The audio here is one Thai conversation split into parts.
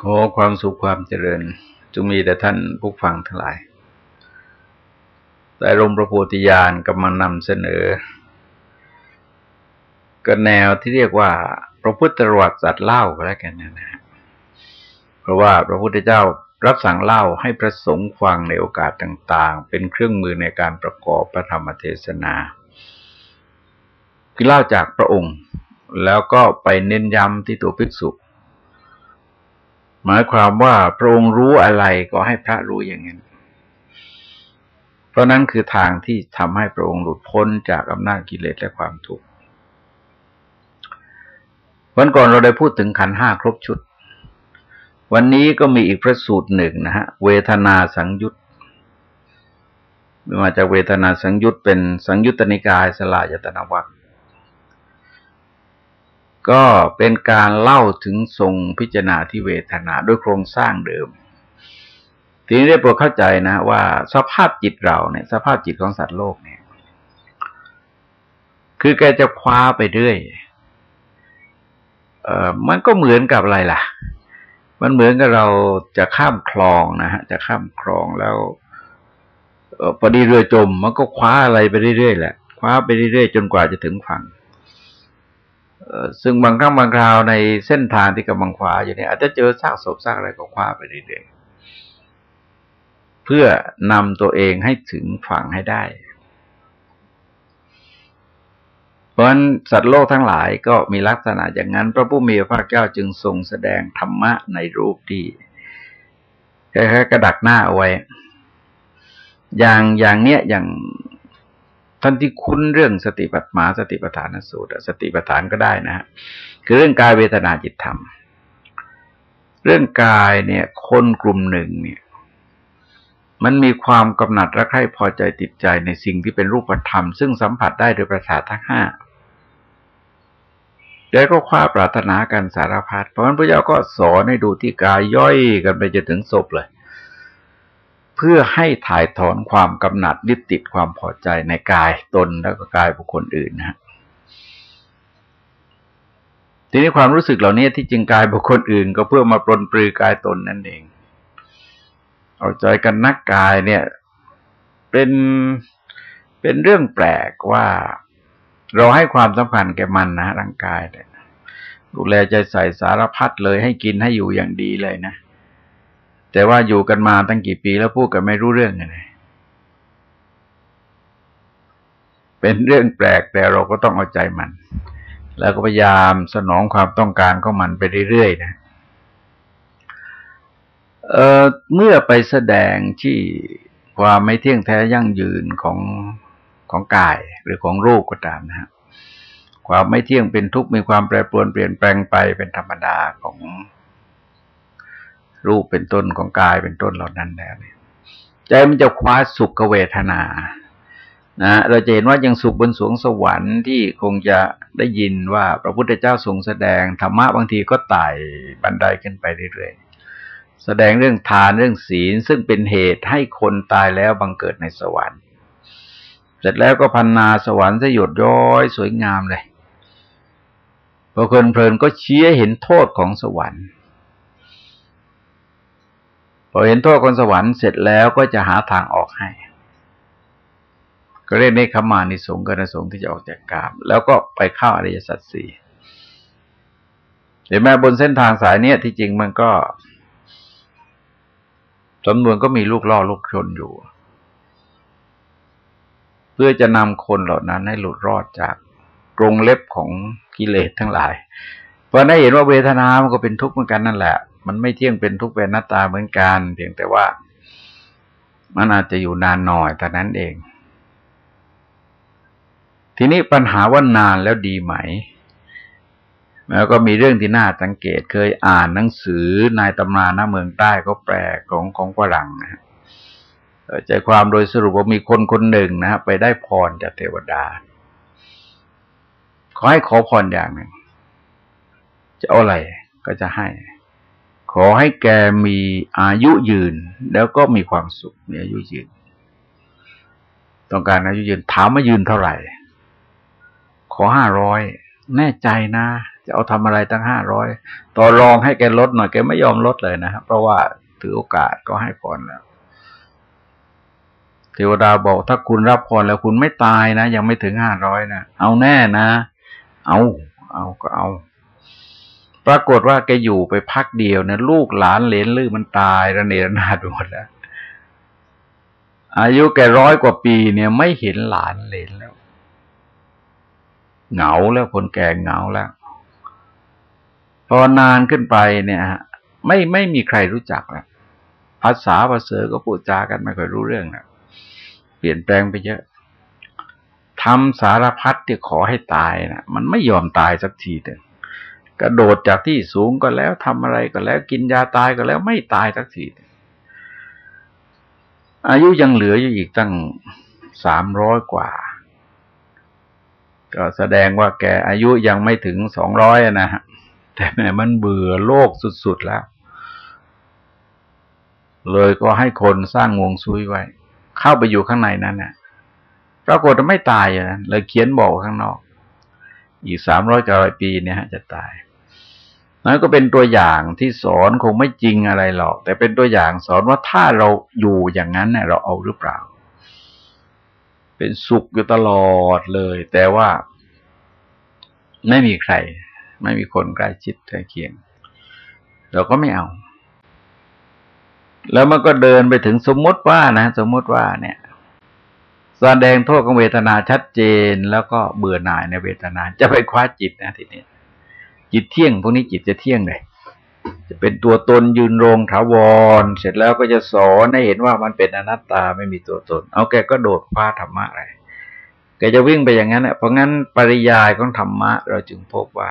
ขอความสุขความเจริญจงมีแต่ท่านผู้ฟังทั้งหลายแต่ลมพระโพธิญาณกำลังนำเสนอก็แนวที่เรียกว่าพระพุทธประวัติสัตว์เล่าก็แล้วกันนะฮะเพราะว่าพระพุทธเจ้ารับสั่งเล่าให้ประสงค์ฟังในโอกาสต่าง ๆ เป็นเครื่องมือในการประกอบพระธรรมเทศนา คือเล่าจากพระองค์ แล้วก็ไปเน้นย้ำที่ตัวภิกษุ หมายความว่าพระองค์รู้อะไรก็ให้พระรู้อย่างนั้น เพราะนั้นคือทางที่ทำให้พระองค์หลุดพ้นจากอำนาจกิเลสและความทุกข์วันก่อนเราได้พูดถึงขันห้าครบชุด วันนี้ก็มีอีกพระสูตรหนึ่งนะฮะ เวทนาสังยุตมาจากเวทนาสังยุตเป็นสังยุตตนิกายสลายตนาวัค ก็เป็นการเล่าถึงทรงพิจารณาที่เวทนาด้วยโครงสร้างเดิม ทีนี้ได้โปรดเข้าใจนะ ว่าสภาพจิตเราเนี่ย สภาพจิตของสัตว์โลกเนี่ย คือแกจะคว้าไปเรื่อยเอ่อมันก็เหมือนกับอะไรล่ะ มันเหมือนกับเราจะข้ามคลองนะฮะ จะข้ามคลองแล้วอพอดีเรือจม มันก็คว้าอะไรไปเรื่อยๆแหละ คว้าไปเรื่อยๆจนกว่าจะถึงฝั่ง ซึ่งบางครั้งบางคราวในเส้นทางที่กำลังคว้าอยู่เนี่ยอาจจะเจอซากศพซากอะไรก็คว้าไปเรื่อยๆเพื่อนำตัวเองให้ถึงฝั่งให้ได้ เพราะฉะนั้นสัตว์โลกทั้งหลายก็มีลักษณะอย่างนั้น พระผู้มีพระเจ้าจึงทรงแสดงธรรมะในรูปที่คล้ายๆกระดักหน้าเอาไว้ อย่างอย่างเนี้ยอย่าง ท่านที่คุ้นเรื่องสติปัฏฐานสติปัฏฐานสูตร สติปัฏฐานก็ได้นะฮะคือเรื่องกายเวทนาจิตธรรม เรื่องกายเนี่ย คนกลุ่มหนึ่งเนี่ย มันมีความกำหนัดรักใคร่พอใจติดใจในสิ่งที่เป็นรูปธรรม ซึ่งสัมผัสได้โดยประสาททั้งห้าแล้วก็คว้าปรารถนากันสารพัดเพราะฉะนั้นพระเจ้าก็สอนให้ดูที่กายย่อยกันไปจนถึงศพเลย เพื่อให้ถ่ายถอนความกำหนัดยึดติดความพอใจในกายตนแล้วก็กายบุคคลอื่นนะทีนี้ความรู้สึกเหล่านี้ที่จริงกายบุคคลอื่น ก็เพื่อมาปลนปลือกายตนนั่นเอง เอาใจกันนักกายเนี่ย เป็นเป็นเรื่องแปลกว่าเราให้ความสำคัญแก่มันนะร่างกายเนี่ยดูแลใจใส่สารพัดเลยให้กินให้อยู่อย่างดีเลยนะ แต่ว่าอยู่กันมาตั้งกี่ปีแล้วพูดกันไม่รู้เรื่องไงเป็นเรื่องแปลกแต่เราก็ต้องเอาใจมัน แล้วก็พยายามสนองความต้องการของมันไปเรื่อยๆนะเเมื่อไปแสดงที่ความไม่เที่ยงแท้ยั่งยืนของของกายหรือของรูปก็ตามนะฮะความไม่เที่ยงเป็นทุกข์มีความแปรปรวนเปลี่ยนแปลงไปเป็นธรรมดาของ รูปเป็นต้นของกายเป็นต้นเหล่านั้นแล้วเนี่ยใจมันจะคว้าสุขเวทนานะเราจะเห็นว่ายังสุขบนสวงสวรรค์ที่คงจะได้ยินว่าพระพุทธเจ้าทรงแสดงธรรมะบางทีก็ไต่บันไดขึ้นไปเรื่อยๆ แสดงเรื่องทานเรื่องศีลซึ่งเป็นเหตุให้คนตายแล้วบังเกิดในสวรรค์ เสร็จแล้วก็พันนาสวรรค์สยดย้อยสวยงามเลยพอคนเพลินก็เชี้เห็นโทษของสวรรค์ พอเห็นโทษคนสวรรค์เสร็จแล้วก็จะหาทางออกให้ ก็เรียกในขมานิสงกนสงที่จะออกจากกามแล้วก็ไปเข้าอริยสัจสี่เห็นไหมบนเส้นทางสายเนี้ยที่จริงมันก็สำนวนก็มีลูกล่อลูกชนอยู่ เพื่อจะนำคนเหล่านั้นให้หลุดรอดจากกรงเล็บของกิเลสทั้งหลายเพราะได้เห็นว่าเวทนามันก็เป็นทุกข์เหมือนกันนั่นแหละ มันไม่เที่ยงเป็นทุกข์เป็นหน้าตาเหมือนกันเพียงแต่ว่ามันอาจจะอยู่นานหน่อยแต่นั้นเอง ทีนี้ปัญหาว่านานแล้วดีไหม แล้วก็มีเรื่องที่น่าสังเกตเคยอ่านหนังสือนายตำนานหน้าเมืองใต้ก็แปลของของฝรั่งนะใจความโดยสรุปว่ามีคนคนหนึ่งนะไปได้พรจากเทวดา ขอให้ขอพรอย่างหนึ่งจะเอาอะไรก็จะให้ ขอให้แกมีอายุยืน แล้วก็มีความสุขมีอายุยืน ต้องการอายุยืนถามมายืนเท่าไหร่ ขอห้าร้อยแน่ใจนะ จะเอาทำอะไรตั้งห้าร้อยต่อรองให้แกลดหน่อยแกไม่ยอมลดเลยนะครับเพราะว่าถือโอกาสก็ให้พรแล้วเทวดาบอกถ้าคุณรับพรแล้วคุณไม่ตายนะ ยังไม่ถึงห้าร้อยนะ เอาแน่นะ เอา เอาก็เอา ปรากฏว่าแกอยู่ไปพักเดียวนะลูกหลานเลนลือมันตายระเนระนาดหมดแล้ว อายุแกร้อยกว่าปีเนี่ยไม่เห็นหลานเลนแล้ว เหงาแล้วคนแก่เหงาแล้วพอนานขึ้นไปเนี่ยไม่ไม่มีใครรู้จักแล้วภาษาภาษาก็พูดจากันไม่ค่อยรู้เรื่องนะเปลี่ยนแปลงไปเยอะทำสารพัดที่ขอให้ตายนะมันไม่ยอมตายสักทีเดียว กระโดดจากที่สูงก็แล้วทำอะไรก็แล้ว กินยาตายก็แล้วไม่ตายสักทีอายุยังเหลืออยู่อีกตั้งสามร้อยกว่า ก็แสดงว่าแกอายุยังไม่ถึงสองร้อยนะฮะแต่แม่มันเบื่อโลกสุดๆแล้ว เลยก็ให้คนสร้างวงซุยไว้ เข้าไปอยู่ข้างในนั้นนะ่ะปรากฏว่าไม่ตายอะเลยเขียนบอกข้างนอก อีกสามร้อยกว่าปีเนี่ยฮะจะตาย นั่นก็เป็นตัวอย่างที่สอนคงไม่จริงอะไรหรอก แต่เป็นตัวอย่างสอนว่าถ้าเราอยู่อย่างนั้นเนี่ยเราเอาหรือเปล่า เป็นสุขอยู่ตลอดเลย แต่ว่าไม่มีใคร ไม่มีคนใกล้ชิดใกล้เคียง เราก็ไม่เอา แล้วมันก็เดินไปถึงสมมติว่านะ สมมติว่าเนี่ยแสดงโทษของเวทนาชัดเจน แล้วก็เบื่อหน่ายในเวทนาจะไปคว้าจิตนะทีนี้ จิตเที่ยง พวกนี้จิตจะเที่ยงเลยจะเป็นตัวตนยืนรงถาวร เสร็จแล้วก็จะสอนให้เห็นว่ามันเป็นอนัตตาไม่มีตัวตน เอาแกก็โดดคว้าธรรมะอะไรแกจะวิ่งไปอย่างนั้นเพราะงั้นปริยายของธรรมะ เราจึงพบว่า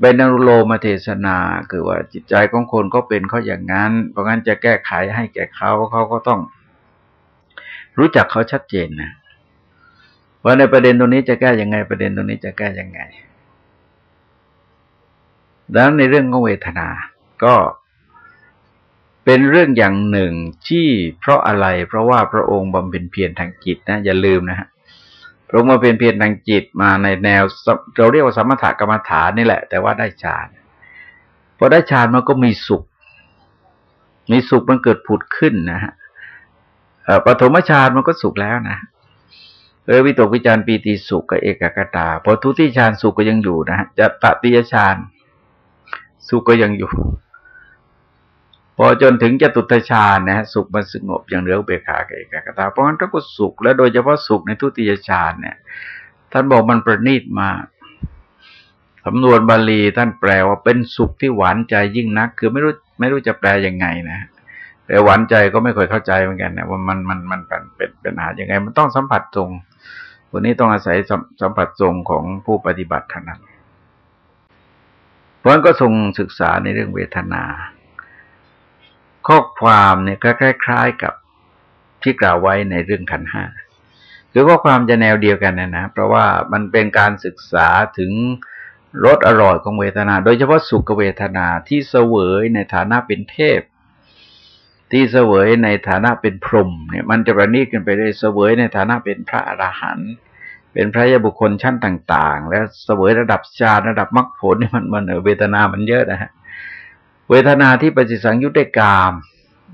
เป็นอนุโลมเทศนา คือว่าจิตใจของคนก็เป็นเขาอย่างนั้น เพราะงั้นจะแก้ไขให้แก่เขาเขาก็ต้อง รู้จักเขาชัดเจนนะว่าในประเด็นตรงนี้จะแก้ยังไง ประเด็นตรงนี้จะแก้ยังไง ดังนั้นในเรื่องของเวทนาก็เป็นเรื่องอย่างหนึ่งที่เพราะอะไร เพราะว่าพระองค์บำเพ็ญเพียรทางจิตนะอย่าลืมนะฮะลงมาเป็นเพียรทางจิตมาในแนว เราเรียกว่าสมถกรรมฐานนี่แหละ แต่ว่าได้ฌานพอได้ฌานมันก็มีสุข มีสุขมันเกิดผุดขึ้นนะฮะปฐมฌานมันก็สุขแล้วนะเออวิตกวิจารปีติสุขกับเอกกตาพอทุติฌานสุขก็ยังอยู่นะฮะจะตติยฌาน สุขก็ยังอยู่ พอจนถึงจตุตฌานนะฮะสุขมันสงบอย่างเหลือเบขาเอกกตาเพราะงั้นถ้าก็สุข และโดยเฉพาะสุขในทุติยฌานเนี่ย ท่านบอกมันประณีตมากสำนวนบาลีท่านแปลว่าเป็นสุขที่หวานใจยิ่งนัก คือไม่รู้ไม่รู้จะแปลยังไงนะแต่หวานใจก็ไม่เคยเข้าใจเหมือนกันนะว่ามันมันมันเป็นเป็นปัญหายังไง มันต้องสัมผัสตรงวันนี้ต้องอาศัยสัมผัสตรงของผู้ปฏิบัติเท่านั้น เพราะนั้นก็ทรงศึกษาในเรื่องเวทนา ข้อความเนี่ยก็คล้าย ๆกับที่กล่าวไว้ในเรื่องขันห้าคือข้อความจะแนวเดียวกันนะนะเพราะว่ามันเป็นการศึกษาถึงรสอร่อยของเวทนา โดยเฉพาะสุขเวทนาที่เสวยในฐานะเป็นเทพ ที่เสวยในฐานะเป็นพรหมเนี่ย มันจะประณีตกันไปเลยเสวยในฐานะเป็นพระอรหันต์ เป็นพระยาบุคคลชั้นต่าง ๆ แล้วเสวยระดับฌานระดับมรรคผลนี่มันมันเวทนามันเยอะนะฮะเวทนาที่ปฏิสังยุตได้กาม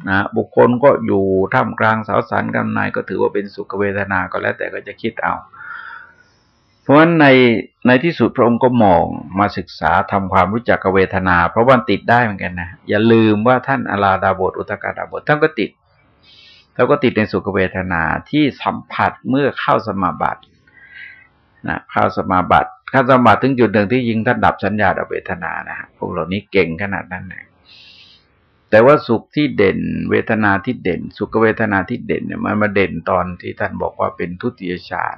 นะบุคคลก็อยู่ท่ามกลางสาวสันกำนายก็ถือว่าเป็นสุขเวทนาก็แล้วแต่ก็จะคิดเอา เพราะฉะนั้นในในที่สุดพระองค์ก็มองมาศึกษาทำความรู้จักกับเวทนา เพราะว่าติดได้เหมือนกันนะอย่าลืมว่าท่านอลาดาบทอุตกาดาบทท่านก็ติดแล้วก็ติดในสุขเวทนาที่สัมผัสเมื่อเข้าสมาบัติ นะเข้าสมาบัติเข้าสมาบัติถึงจุดหนึ่งที่ยิงท่านดับสัญญาดับเวทนานะพวกเหล่านี้เก่งขนาดนั้นเลยแต่ว่าสุขที่เด่น เวทนาที่เด่น สุขเวทนาที่เด่นเนี่ยมันมาเด่นตอนที่ท่านบอกว่าเป็นทุติยฌาน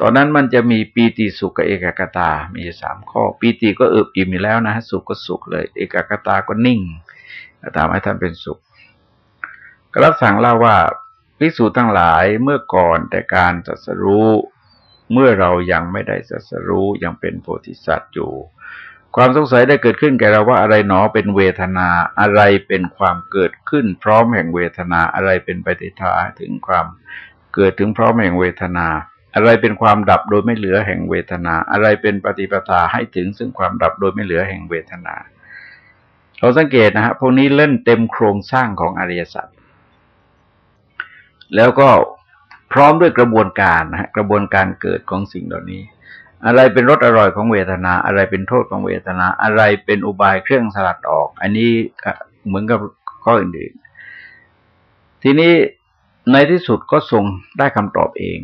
ตอนนั้นมันจะมีปีติสุขกับเอกกตา มีสามข้อ ปีติก็เอิบอิ่มอยู่แล้วนะสุขก็สุขเลย เอกกตาก็นิ่งทำให้ท่านเป็นสุข ก็รับสั่งเล่าว่าภิกษุทั้งหลายเมื่อก่อนแต่การสัสรู้ เมื่อเรายังไม่ได้สัสรู้ยังเป็นโพธิสัตว์อยู่ ความสงสัยได้เกิดขึ้นแก่เราว่าอะไรหนอเป็นเวทนาอะไรเป็นความเกิดขึ้น พร้อมแห่งเวทนาอะไรเป็นปฏิทาถึงความเกิดถึงพร้อมแห่งเวทนา อะไรเป็นความดับโดยไม่เหลือแห่งเวทนา อะไรเป็นปฏิปทาให้ถึงซึ่งความดับโดยไม่เหลือแห่งเวทนา เราสังเกตนะฮะพวกนี้เล่นเต็มโครงสร้างของอริยสัจแล้วก็ พร้อมด้วยกระบวนการนะฮะกระบวนการเกิดของสิ่งเหล่านี้ อะไรเป็นรสอร่อยของเวทนา อะไรเป็นโทษของเวทนา อะไรเป็นอุบายเครื่องสลัดออก อันนี้เหมือนกับข้ออื่นๆ ทีนี้ในที่สุดก็ทรงได้คำตอบเอง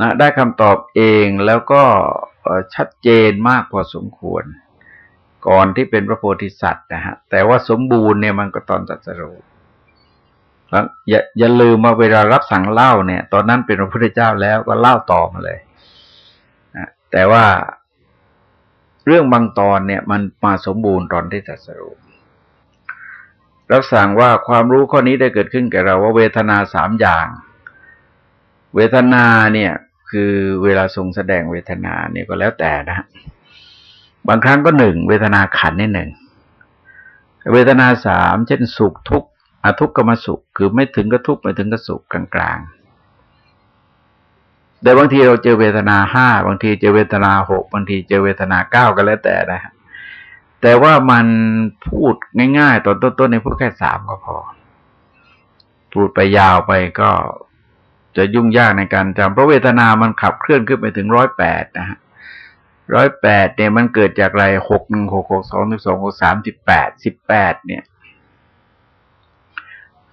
นะได้คำตอบเองแล้วก็ชัดเจนมากพอสมควร ก่อนที่เป็นพระโพธิสัตว์นะฮะแต่ว่าสมบูรณ์เนี่ยมันก็ตอนตัดสรุแล้ อย่าอย่าลืมมาเวลารับสั่งเล่าเนี่ย ตอนนั้นเป็นพระพุทธเจ้าแล้วก็เล่าต่อมาเลยนะแต่ว่าเรื่องบางตอนเนี่ย มันมาสมบูรณ์ตอนที่ตัสรุปรับสั่งว่าความรู้ข้อนี้ได้เกิดขึ้นแก่เราว่าเวทนาสามอย่าง เวทนาเนี่ย คือเวลาทรงแสดงเวทนาเนี่ยก็แล้วแต่นะ บางครั้งก็หนึ่งเวทนาขันนี่หนึ่งเวทนาสามเช่นสุขทุกข์ อทุกขมสุขคือไม่ถึงก็ทุกข์ไม่ถึงก็สุขกลางๆ แต่บางทีเราเจอเวทนาห้าบางทีเจอเวทนาหกบางทีเจอเวทนาเก้าก็แล้วแต่นะฮะแต่ว่ามันพูดง่ายๆตอนต้นๆในพูดแค่สามก็พอ พูดไปยาวไปก็จะยุ่งยากในการจำเพราะเวทนามันขับเคลื่อนขึ้นไปถึงร้อยแปดนะฮะร้อยแปดเนี่ยมันเกิดจากอะไรหกหนึ่งหกหกสองสิบสองหกสามสิบแปดสิบแปดเนี่ย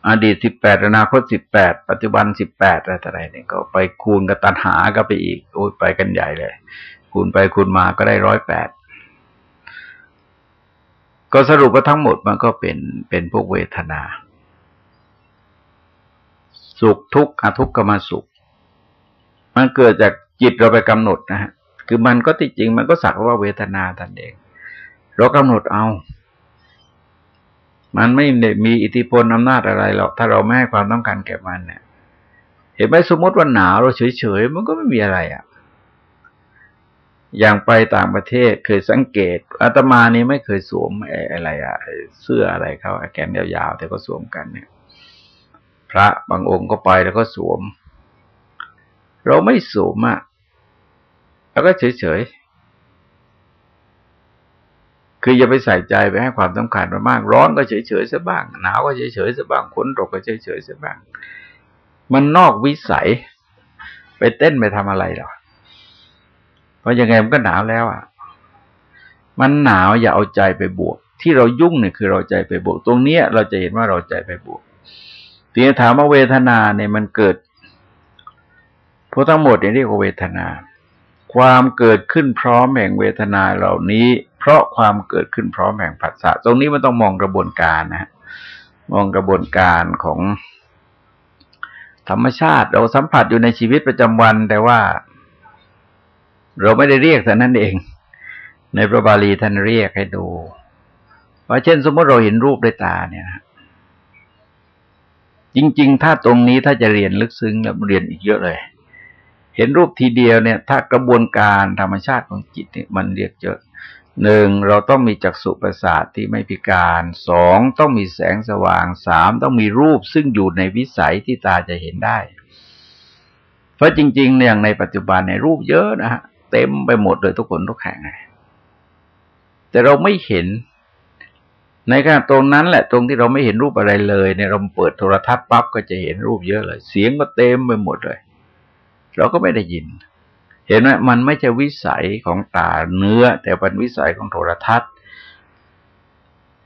อดีตสิบแปดอนาคตสิบแปดปัจจุบันสิบแปดอะไรต่ออะไรเนี่ยก็ไปคูณกับตันหาก็ไปอีกโอ้ยไปกันใหญ่เลย คูณไปคูณมาก็ได้ร้อยแปดก็สรุปว่าทั้งหมดมันก็เป็นเป็นพวกเวทนา สุขทุกข์อทุกขมาสุข มันเกิดจากจิตเราไปกำหนดนะฮะคือมันก็ที่จริงมันก็สักว่าเวทนาตันเองเรากำหนดเอา มันไม่มีอิทธิพลอำนาจอะไรหรอก ถ้าเราไม่ให้ความต้องการแก่มันเนี่ย เห็นไหมสมมติว่าหนาวเราเฉยๆมันก็ไม่มีอะไรอะ่ะ อย่างไปต่างประเทศเคยสังเกตอาตมานี่ไม่เคยสวมอะไรอะเสื้ออะไรเขาแกนยาวๆแต่ก็สวมกันเนี่ย พระบางองค์ก็ไปแล้วก็สวม เราไม่สวมอะแล้วก็เฉยๆ คืออย่าไปใส่ใจไปให้ความสำคัญมากร้อนก็เฉยๆซะบ้าง หนาวก็เฉยๆซะบ้างฝนตกก็เฉยๆซะบ้าง มันนอกวิสัย ไปเต้นไปทำอะไรหรอเพราะยังไงมันก็หนาวแล้วอะ มันหนาวอย่าเอาใจไปบวก ที่เรายุ่งเนี่ยคือเราใจไปบวก ตรงเนี้ย เราจะเห็นว่าเราใจไปบวกทีนี้ถามว่าเวทนาเนี่ยมันเกิดเพราะทั้งหมดเนี่ยเรียกว่าเวทนา ความเกิดขึ้นพร้อมแห่งเวทนาเหล่านี้ เพราะความเกิดขึ้นพร้อมแห่งผัสสะตรงนี้มันต้องมองกระบวนการนะ มองกระบวนการของธรรมชาติ เราสัมผัสอยู่ในชีวิตประจำวัน แต่ว่า เราไม่ได้เรียกแต่นั้นเอง ในพระบาลีท่านเรียกให้ดูว่าเช่น สมมติเราเห็นรูปด้วยตาเนี่ยนะจริง ๆ ถ้าตรงนี้ถ้าจะเรียนลึกซึ้งแล้วเรียนอีกเยอะเลย เห็นรูปทีเดียวเนี่ย ถ้ากระบวนการธรรมชาติของจิตเนี่ยมันเรียกเยอะ หนึ่งเราต้องมีจักษุประสาทที่ไม่พิการสองต้องมีแสงสว่างสามต้องมีรูปซึ่งอยู่ในวิสัยที่ตาจะเห็นได้ เพราะจริง ๆ เนี่ยในปัจจุบันในรูปเยอะนะฮะเต็มไปหมดเลยทุกคนทุกแห่งเลยแต่เราไม่เห็น ในขณะตรงนั้นแหละตรงที่เราไม่เห็นรูปอะไรเลยเนี่ยเราเปิดโทรทัศน์ปั๊บก็จะเห็นรูปเยอะเลย เสียงก็เต็มไปหมดเลย เราก็ไม่ได้ยินเเห็นไหมมันไม่ใช่วิสัยของตาเนื้อ แต่เป็นวิสัยของโทรทัศน์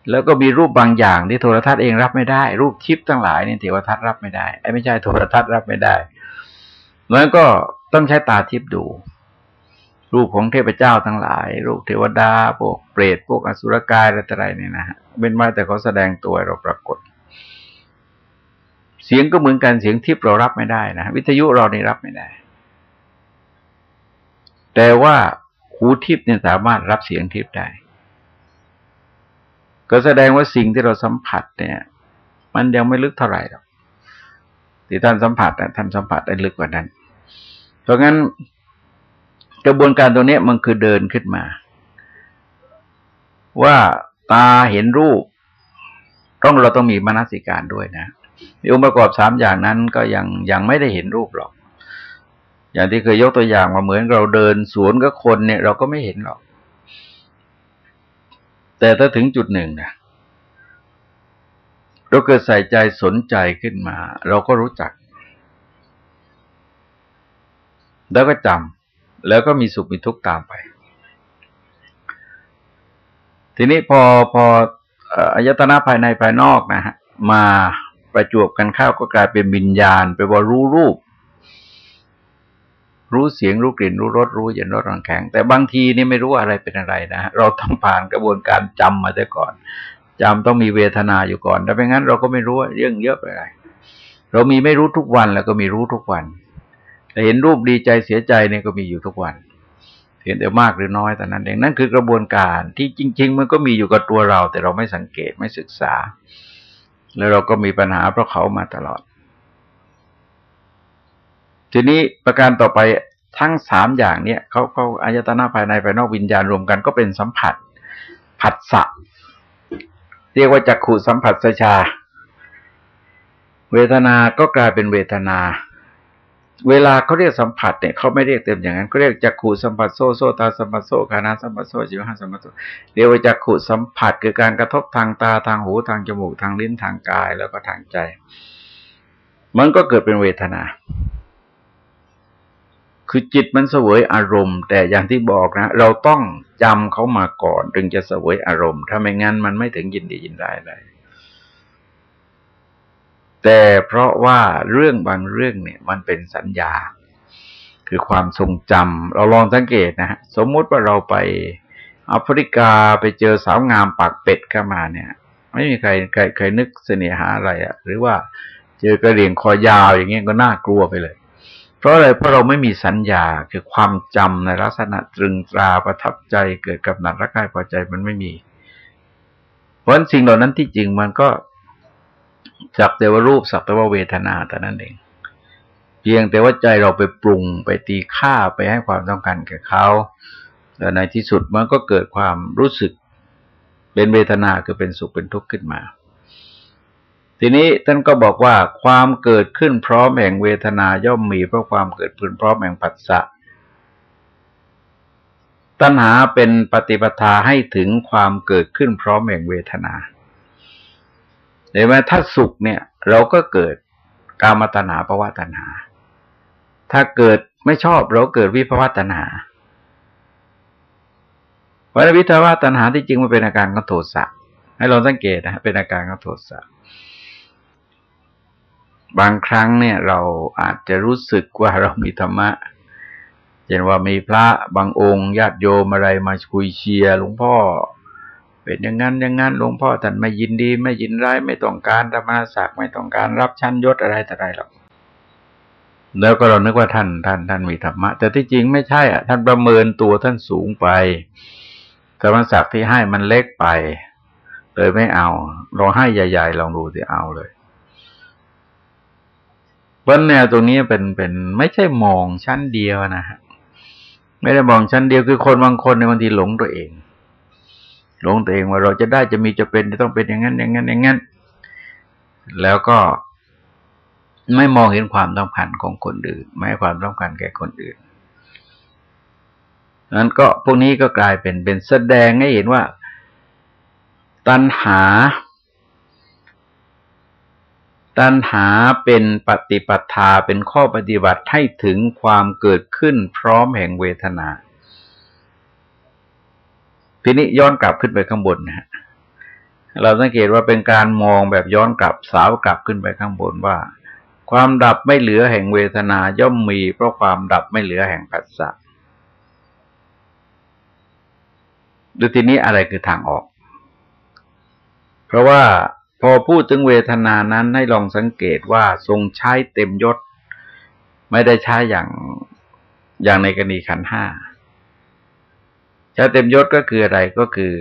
แล้วก็มีรูปบางอย่างที่โทรทัศน์เองรับไม่ได้ รูปชิปทั้งหลายเนี่ยเทวทัศน์รับไม่ได้ไอ้ไม่ใช่โทรทัศน์รับไม่ได้มันก็ต้องใช้ตาทิพย์ดู รูปของเทพเจ้าทั้งหลาย รูปเทวดาพวกเปรตพวกอสุรกายอะไรต่อไรเนี่ยนะฮะเป็นมาแต่เขาแสดงตัวเราปรากฏ เสียงก็เหมือนกันเสียงทิพย์เรารับไม่ได้นะวิทยุเราเนี่รับไม่ได้ แต่ว่าหูทิพย์เนี่ยสามารถรับเสียงทิพย์ได้ ก็แสดงว่าสิ่งที่เราสัมผัสเนี่ย มันยังไม่ลึกเท่าไหร่หรอกที่ท่านสัมผัสท่านสัมผัสได้ลึกกว่านั้น เพราะงั้นกระบวนการตรงนี้มันคือเดินขึ้นมา ว่าตาเห็นรูป ต้องเราต้องมีมนสิการด้วยนะองค์ประกอบสามอย่างนั้นก็ยังยังไม่ได้เห็นรูปหรอก อย่างที่เคยยกตัวอย่างมาเหมือนเราเดินสวนกับคนเนี่ย เราก็ไม่เห็นหรอก แต่ถ้าถึงจุดหนึ่งนะเราเกิดใส่ใจสนใจขึ้นมา เราก็รู้จัก แล้วก็จำแล้วก็มีสุขมีทุกข์ตามไป ทีนี้พอพออายตนะภายในภายนอกนะฮะมาประจวบกันเข้าก็กลายเป็นวิญญาณไปว่ารู้รูป รู้เสียงรู้กลิ่นรู้รสรู้เย็นรสร้อนแข็ง แต่บางทีนี่ไม่รู้อะไรเป็นอะไรนะเราต้องผ่านกระบวนการจำมาแต่ก่อนจำต้องมีเวทนาอยู่ก่อนถ้าไม่งั้นเราก็ไม่รู้เรื่องเยอะไปอะไรเรามีไม่รู้ทุกวันแล้วก็มีรู้ทุกวันแต่เห็นรูปดีใจเสียใจเนี่ยก็มีอยู่ทุกวัน เห็นแต่มากหรือน้อยแต่นั้นเองนั่นคือกระบวนการที่จริง ๆ มันก็มีอยู่กับตัวเรา แต่เราไม่สังเกตไม่ศึกษา แล้วเราก็มีปัญหาเพราะเขามาตลอด ทีนี้ประการต่อไปทั้งสามอย่างเนี่ยเขาเขาอายตนะภายในภายนอกวิญญาณรวมกันก็เป็นสัมผัส ผัสสะเรียกว่าจักขุสัมผัสสชา เวทนาก็กลายเป็นเวทนา เวลาเขาเรียกสัมผัสเนี่ยเขาไม่เรียกเต็มอย่างนั้นเขาเรียกจักขุสัมผัสโซโซตาสัมผัสโซคานาสัมผัสโซจิวหาสัมผัสโซเรียกว่าจักขุสัมผัสคือการกระทบทางตาทางหูทางจมูกทางลิ้นทางกายแล้วก็ทางใจ มันก็เกิดเป็นเวทนา คือจิตมันเสวยอารมณ์ แต่อย่างที่บอกนะ เราต้องจำเขามาก่อนถึงจะเสวยอารมณ์ ถ้าไม่งั้นมันไม่ถึงยินดียินได้เลยแต่เพราะว่าเรื่องบางเรื่องเนี่ยมันเป็นสัญญา คือความทรงจำเราลองสังเกตนะฮะสมมติว่าเราไปแอฟริกาไปเจอสาวงามปากเป็ดเข้ามาเนี่ย ไม่มีใครใครใครนึกเสน่หาอะไรอะ่ะหรือว่าเจอกระเหลี่ยงคอยาวอย่างเงี้ยก็น่ากลัวไปเลย เพราะอะไรเพราะเราไม่มีสัญญาคือความจำในลักษณะตรึงตราประทับใจเกิดกับหนักรักใคร่พอใจมันไม่มี เพราะสิ่งเหล่านั้นที่จริงมันก็สักแต่ว่ารูปสักแต่ว่าเวทนาแต่นั้นเอง เพียงแต่ว่าใจเราไปปรุงไปตีค่าไปให้ความต้องการแก่เขาแล้วในที่สุดมันก็เกิดความรู้สึกเป็นเวทนาคือเป็นสุขเป็นทุกข์ขึ้นมา ทีนี้ท่านก็บอกว่าความเกิดขึ้นพร้อมแห่งเวทนาย่อมมีเพราะความเกิดขึ้นพร้อมแห่งปัสสะตัณหาเป็นปฏิปทาให้ถึงความเกิดขึ้นพร้อมแห่งเวทนาเห็นไหมถ้าสุขเนี่ย เราก็เกิดกามตัณหาภาวะตัณหา ถ้าเกิดไม่ชอบเราเกิดวิภาวะตัณหาวันวิภาวะตัณหาที่จริงมันเป็นอาการของโทสะให้เราสังเกตนะเป็นอาการของโทสะ บางครั้งเนี่ยเราอาจจะรู้สึกว่าเรามีธรรมะเห็นว่ามีพระบางองค์ญาติโยมอะไรมาคุยเชียร์หลวงพ่อ เป็นอย่างนั้นอย่างนั้นหลวงพ่อท่านไม่ยินดี ไม่ยินร้ายไม่ต้องการธรรมศักดิ์ไม่ต้องการรับชั้นยศอะไรแต่ไรหรอกแล้วก็เรานึกว่าท่านท่านท่านมีธรรมะ แต่ที่จริงไม่ใช่อะท่านประเมินตัวท่านสูงไปธรรมศักดิ์ที่ให้มันเล็กไป เลยไม่เอาเราให้ใหญ่ๆลองดูสิเอาเลย ราะแนวตรงนี้เป็นเป็นไม่ใช่มองชั้นเดียวนะฮะไม่ได้มองชั้นเดียวคือคนบางคนในบางทีหลงตัวเอง หลงตัวเองว่าเราจะได้จะมีจะเป็นจะต้องเป็นอย่างนั้น อย่างนั้นอย่างนั้น แล้วก็ไม่มองเห็นความต้องการของคนอื่น ไม่ให้ความต้องการแก่คนอื่นนั้นก็พวกนี้ก็กลายเป็นเป็นแสดงให้เห็นว่า ตัณหา ตัณหาเป็นปฏิปทาเป็นข้อปฏิบัติให้ถึงความเกิดขึ้นพร้อมแห่งเวทนา ทีนี้ย้อนกลับขึ้นไปข้างบนนะฮะเราสังเกตว่าเป็นการมองแบบย้อนกลับสาวกลับขึ้นไปข้างบนว่า ความดับไม่เหลือแห่งเวทนาย่อมมี เพราะความดับไม่เหลือแห่งปัสสะดูทีนี้อะไรคือทางออก เพราะว่า พอพูดถึงเวทนานั้นให้ลองสังเกตว่าทรงใช้เต็มยศ ไม่ได้ใช้อย่างอย่างในกรณีขันห้าใช้เต็มยศก็คืออะไรก็คือ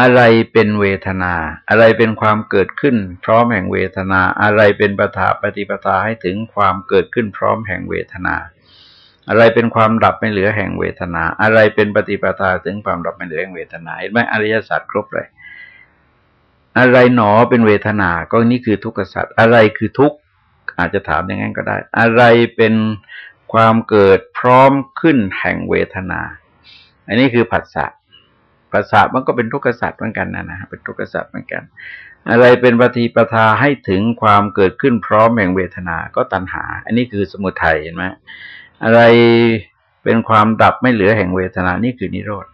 อะไรเป็นเวทนา อะไรเป็นความเกิดขึ้น พร้อมแห่งเวทนา อะไรเป็นปฐาปฏิปทาให้ถึงความเกิดขึ้นพร้อมแห่งเวทนา อะไรเป็นความดับไม่เหลือแห่งเวทนา อะไรเป็นปฏิปทาถึงความดับไม่เหลือแห่งเวทนาเห็นไหมอริยสัจครบเลย อะไรหนอเป็นเวทนา ก็นี่คือทุกขสัตว์อะไรคือทุกข์อาจจะถามอย่างนั้นก็ได้ อะไรเป็นความเกิดพร้อมขึ้นแห่งเวทนา อันนี้คือผัสสะผัสสะมันก็เป็นทุกขสัตว์เหมือนกันนะนะเป็นทุกขสัตว์เหมือนกัน อะไรเป็นปฏิปทาให้ถึงความเกิดขึ้นพร้อมแห่งเวทนา ก็ตัณหา อันนี้คือสมุทัยเห็นไหมอะไรเป็นความดับไม่เหลือแห่งเวทนา นี่คือนิโรธ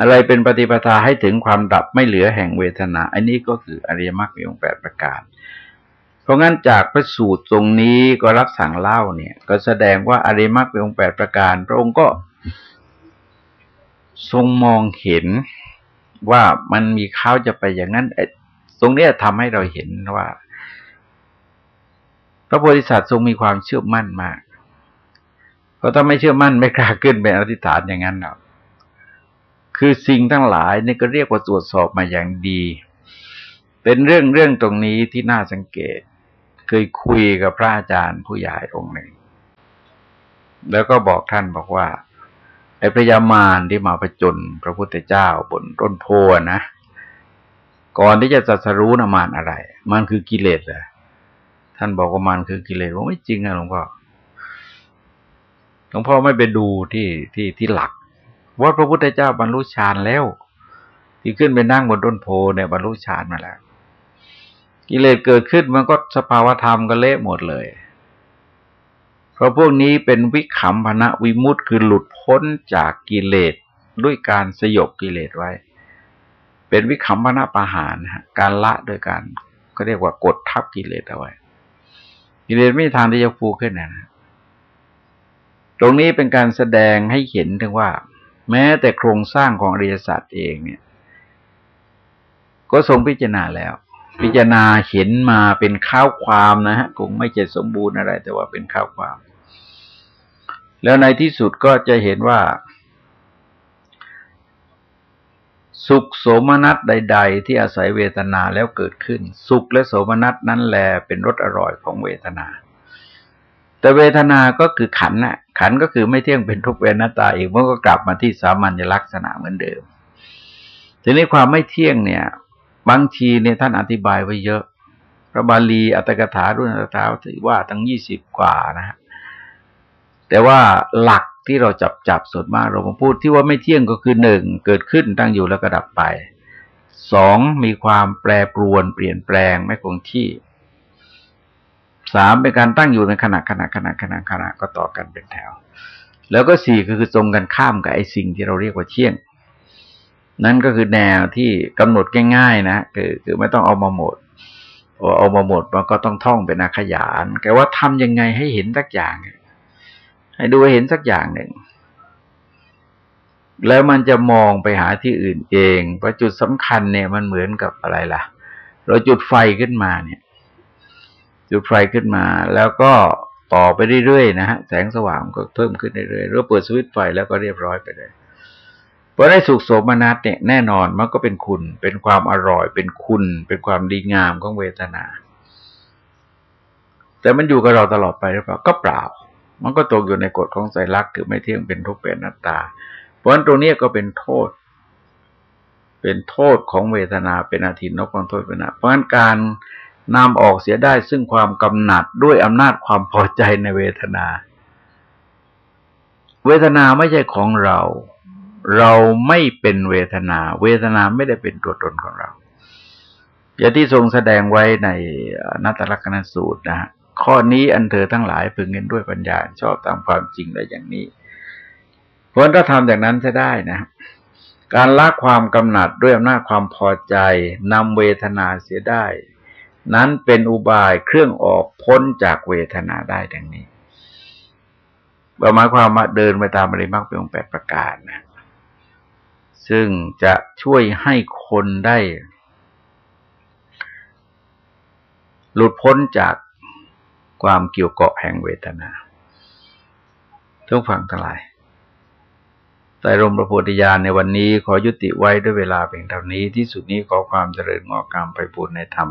อะไรเป็นปฏิปทาให้ถึงความดับไม่เหลือแห่งเวทนา อันนี้ก็คืออริยมรรคมีองค์แปดประการ เพราะงั้นจากพระสูตรตรงนี้ก็รับสั่งเล่าเนี่ย ก็แสดงว่าอริยมรรคมีองค์แปดประการ พระองค์ก็ ทรงมองเห็นว่ามันมีเขาจะไปอย่างนั้นตรงนี้ทำให้เราเห็นว่า พระโพธิสัตว์ทรงมีความเชื่อมั่นมาก เพราะถ้าไม่เชื่อมั่นไม่กล้าขึ้นเป็นอธิษฐานอย่างนั้นหรอก คือสิ่งทั้งหลายนี่ก็เรียกว่าตรวจสอบมาอย่างดี เป็นเรื่องเรื่องตรงนี้ที่น่าสังเกต เคยคุยกับพระอาจารย์ผู้ใหญ่องค์หนึ่ง แล้วก็บอกท่านบอกว่าไอ้พระยามารที่มาประจนพระพุทธเจ้าบนต้นโพนะก่อนที่จะจัดสรู้นะมานอะไร มันคือกิเลสเหรอท่านบอกว่ามันคือกิเลสว่าไม่จริงนะหลวงพ่อหลวงพ่อไม่ไปดูที่ที่ที่หลัก ว่าพระพุทธเจ้าบรรลุฌานแล้ว ที่ขึ้นไปนั่งบนต้นโพเนี่ยบรรลุฌานมาแล้ว กิเลสเกิดขึ้นมันก็สภาวธรรมก็เละหมดเลย เพราะพวกนี้เป็นวิขำพนะวิมุตต์คือหลุดพ้นจากกิเลสด้วยการสยบกิเลสไว้ เป็นวิขำพนะปะหารการละโดยการก็เรียกว่ากดทับกิเลสเอาไว้กิเลสไม่มีทางที่จะฟูขึ้นนะตรงนี้เป็นการแสดงให้เห็นถึงว่า แม้แต่โครงสร้างของอริยสัจเองเนี่ย ก็ทรงพิจารณาแล้ว พิจารณาเห็นมาเป็นข้าวความนะฮะคงไม่เจ็ดสมบูรณ์อะไร แต่ว่าเป็นข้าวความ แล้วในที่สุดก็จะเห็นว่า สุขโสมนัสใด ๆ ที่อาศัยเวทนาแล้วเกิดขึ้น สุขและโสมนัสนั้นแลเป็นรสอร่อยของเวทนา แต่เวทนา ก็คือขันน่ะ ขันก็คือไม่เที่ยงเป็นทุกเวนาตาอีกมันก็กลับมาที่สามัญลักษณะเหมือนเดิม ทีนี้ความไม่เที่ยงเนี่ย บางทีเนี่ยท่านอธิบายไว้เยอะ พระบาลีอัตถกถารุ่นอัตถาถือว่าทั้งยี่สิบกว่านะฮะ แต่ว่าหลักที่เราจับจับส่วนมากเราพูดที่ว่าไม่เที่ยงก็คือหนึ่งเกิดขึ้นตั้งอยู่แล้วก็ดับไปสองมีความแปรปรวนเปลี่ยนแปลงไม่คงที่ สามเป็นการตั้งอยู่ในขณะขณะขณะขณะขณะก็ต่อกันเป็นแถว แล้วก็สี่คือตรงกันข้ามกับไอ้สิ่งที่เราเรียกว่าเที่ยง นั่นก็คือแนวที่กำหนดง่ายๆนะคือคือไม่ต้องเอามาหมดเอามาหมดมันก็ต้องท่องเป็นอาขยานแกว่าทำยังไงให้เห็นสักอย่าง ให้ดูให้เห็นสักอย่างหนึ่ง แล้วมันจะมองไปหาที่อื่นเองเพราะจุดสำคัญเนี่ยมันเหมือนกับอะไรล่ะ เราจุดไฟขึ้นมาเนี่ย จุดไฟขึ้นมา แล้วก็ต่อไปเรื่อยๆนะฮะแสงสว่างก็เพิ่มขึ้นเรื่อยๆเราเปิดสวิตช์ไฟแล้วก็เรียบร้อยไปเลยพราะได้สุขโสมนัสเนี่ยแน่นอนมันก็เป็นคุณ เป็นความอร่อย เป็นคุณ เป็นความดีงามของเวทนา แต่มันอยู่กับเราตลอดไปหรือเปล่าก็เปล่า มันก็ตกอยู่ในกฎของไตรลักคือไม่เที่ยงเป็นทุกข์เป็นนัตตา เพราะฉะนั้นตรงนี้ก็เป็นโทษ เป็นโทษของเวทนาเป็นอาทินนกของโทษเป็นนะเพราะฉะนั้นการ นำออกเสียได้ซึ่งความกำหนัดด้วยอำนาจความพอใจในเวทนา เวทนาไม่ใช่ของเรา เราไม่เป็นเวทนา เวทนาไม่ได้เป็นตัวตนของเราอย่างที่ทรงแสดงไว้ในนัตตลักษณสูตรนะฮะข้อนี้อันเธอทั้งหลายพึงเห็นด้วยปัญญาชอบตามความจริงได้อย่างนี้เพราะถ้าทำอย่างนั้นจะได้นะ การละความกำหนัดด้วยอำนาจความพอใจนำเวทนาเสียได้ นั้นเป็นอุบายเครื่องออกพ้นจากเวทนาได้ดังนี้หมายความว่าเดินไปตามอริมักเป็นองค์แปดประการนะซึ่งจะช่วยให้คนได้ หลุดพ้นจากความเกี่ยวเกาะแห่งเวทนาทุกฝั่งทั้งหลายแต่รมประโพธิญาณในวันนี้ขอยุติไว้ด้วยเวลาเพียงเท่านี้ที่สุดนี้ขอความเจริญงอกงามไปบูรณนธรรม